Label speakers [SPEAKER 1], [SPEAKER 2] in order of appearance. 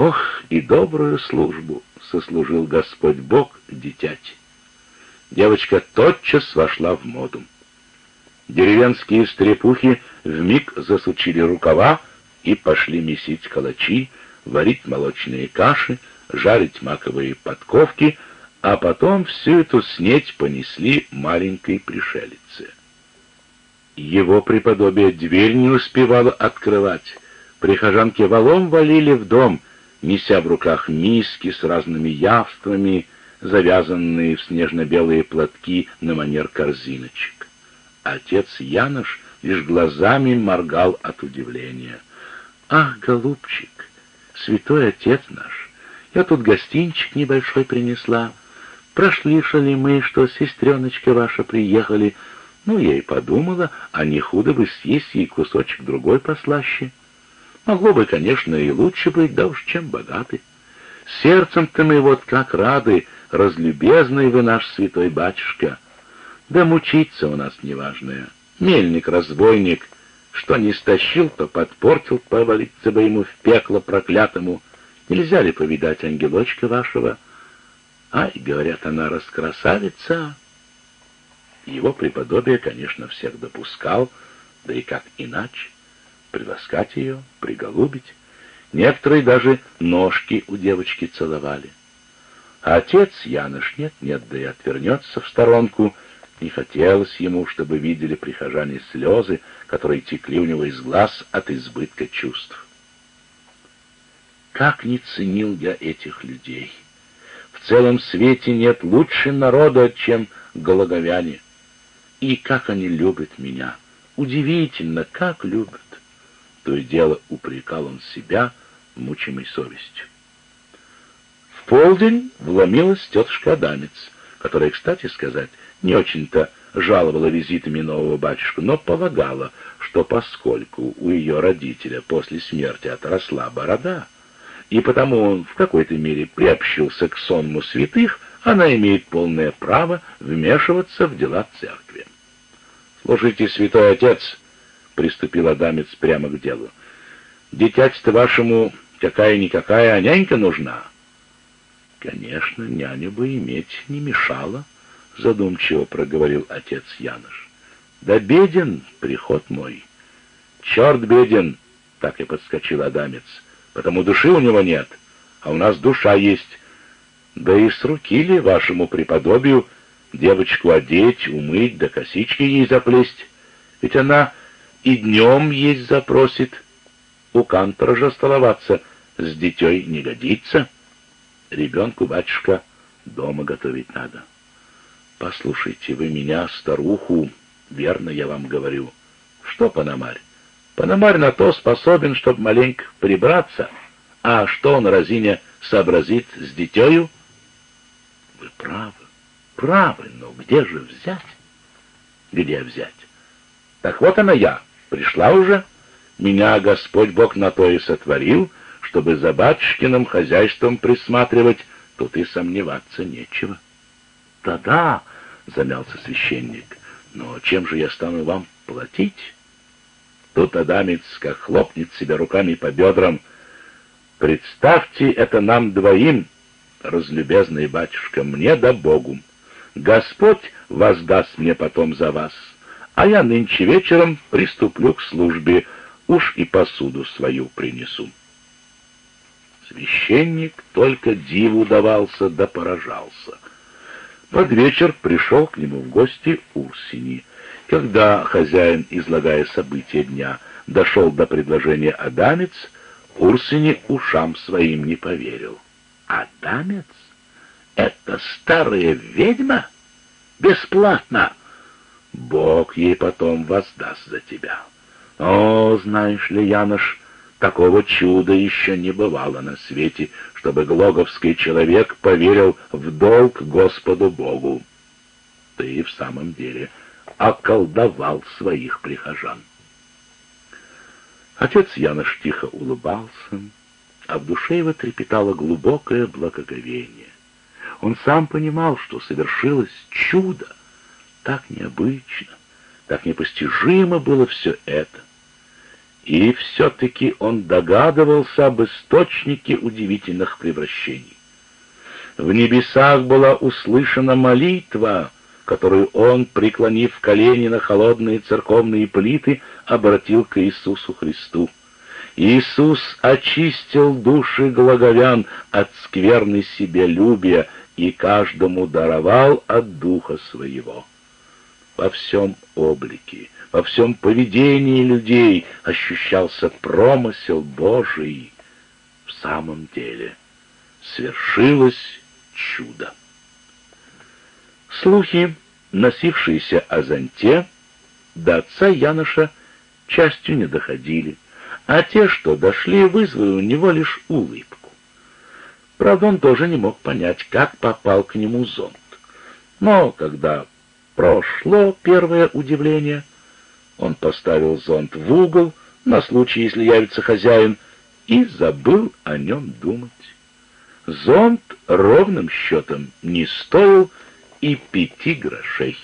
[SPEAKER 1] Ох, и добрую службу сослужил Господь Бог дитяти. Девочка тотчас вошла в моду. Деревенские стрепухи вмиг засучили рукава и пошли месить калачи, варить молочные каши, жарить маковые подковки, а потом всю эту снеть понесли маленькой пришелице. Его преподобие дверь не успевало открывать. Прихожанки валом валили в дом, неся в руках миски с разными явствами, завязанные в снежно-белые платки на манер корзиночек. Отец Янош лишь глазами моргал от удивления. «Ах, голубчик, святой отец наш, я тут гостинчик небольшой принесла. Прослышали мы, что сестреночка ваша приехали. Ну, я и подумала, а не худо бы съесть ей кусочек другой послаще. Могло бы, конечно, и лучше быть, да уж чем богаты. Сердцем-то мы вот как рады, разлюбезный вы наш святой батюшка. Да мучиться у нас неважное. Мельник-разбойник, что не стащил, то подпортил, повалиться бы ему в пекло проклятому. Нельзя ли повидать ангелочка вашего? Ай, говорят, она раскрасавица. Его преподобие, конечно, всех допускал, да и как иначе приласкать ее, приголубить. Некоторые даже ножки у девочки целовали. А отец Яныш нет-нет, да и отвернется в сторонку. Не хотелось ему, чтобы видели прихожане слезы, которые текли у него из глаз от избытка чувств. Как не ценил я этих людей! В целом свете нет лучше народа, чем гологовяне. И как они любят меня! Удивительно, как любят! То и дело упрекал он себя, мучимой совестью. В полдень вломилась тетушка Адамец, которая, кстати сказать, не очень-то жаловала визитами нового батюшку, но полагала, что поскольку у ее родителя после смерти отросла борода, и потому он в какой-то мере приобщился к сонму святых, она имеет полное право вмешиваться в дела церкви. «Слушайте, святой отец», — приступил Адамец прямо к делу, — «дитяти-то вашему какая-никакая, а нянька нужна». «Конечно, няню бы иметь не мешало», — задумчиво проговорил отец Янош. «Да беден приход мой». «Черт беден!» — так и подскочил Адамец. «Потому души у него нет, а у нас душа есть. Да и с руки ли вашему преподобию девочку одеть, умыть, да косички ей заплесть? Ведь она и днем есть запросит. У кантора же столоваться с дитей не годится». Ребенку, батюшка, дома готовить надо. Послушайте вы меня, старуху, верно я вам говорю. Что Панамарь? Панамарь на то способен, чтобы маленько прибраться. А что он, разиня, сообразит с дитёю? Вы правы, правы, но где же взять? Где взять? Так вот она я, пришла уже. Меня Господь Бог на то и сотворил, чтобы за батюшкиным хозяйством присматривать, тут и сомневаться нечего. Да-да, замялся священник, но чем же я стану вам платить? Тут Адамец как хлопнет себя руками по бедрам. Представьте это нам двоим, разлюбезный батюшка, мне да Богу. Господь воздаст мне потом за вас, а я нынче вечером приступлю к службе, уж и посуду свою принесу. Священник только диву давался да поражался. Под вечер пришел к нему в гости Урсини. Когда хозяин, излагая события дня, дошел до предложения Адамец, Урсини ушам своим не поверил. «Адамец? Это старая ведьма? Бесплатно! Бог ей потом воздаст за тебя. О, знаешь ли, Янош, Такого чуда еще не бывало на свете, чтобы глоговский человек поверил в долг Господу Богу. Ты в самом деле околдовал своих прихожан. Отец Янош тихо улыбался, а в душе его трепетало глубокое благоговение. Он сам понимал, что совершилось чудо. Так необычно, так непостижимо было все это. И все-таки он догадывался об источнике удивительных превращений. В небесах была услышана молитва, которую он, преклонив колени на холодные церковные плиты, обратил к Иисусу Христу. Иисус очистил души глаговян от скверны себялюбия и каждому даровал от духа своего. Во всем облике, во всем поведении людей ощущался промысел Божий. В самом деле свершилось чудо. Слухи, носившиеся о зонте, до отца Яноша частью не доходили, а те, что дошли, вызвали у него лишь улыбку. Правда, он тоже не мог понять, как попал к нему зонт. Но когда прошло первое удивление, он поставил зонт в угол на случай, если явится хозяин, и забыл о нем думать. Зонт ровным счетом не стоил и пяти грошей.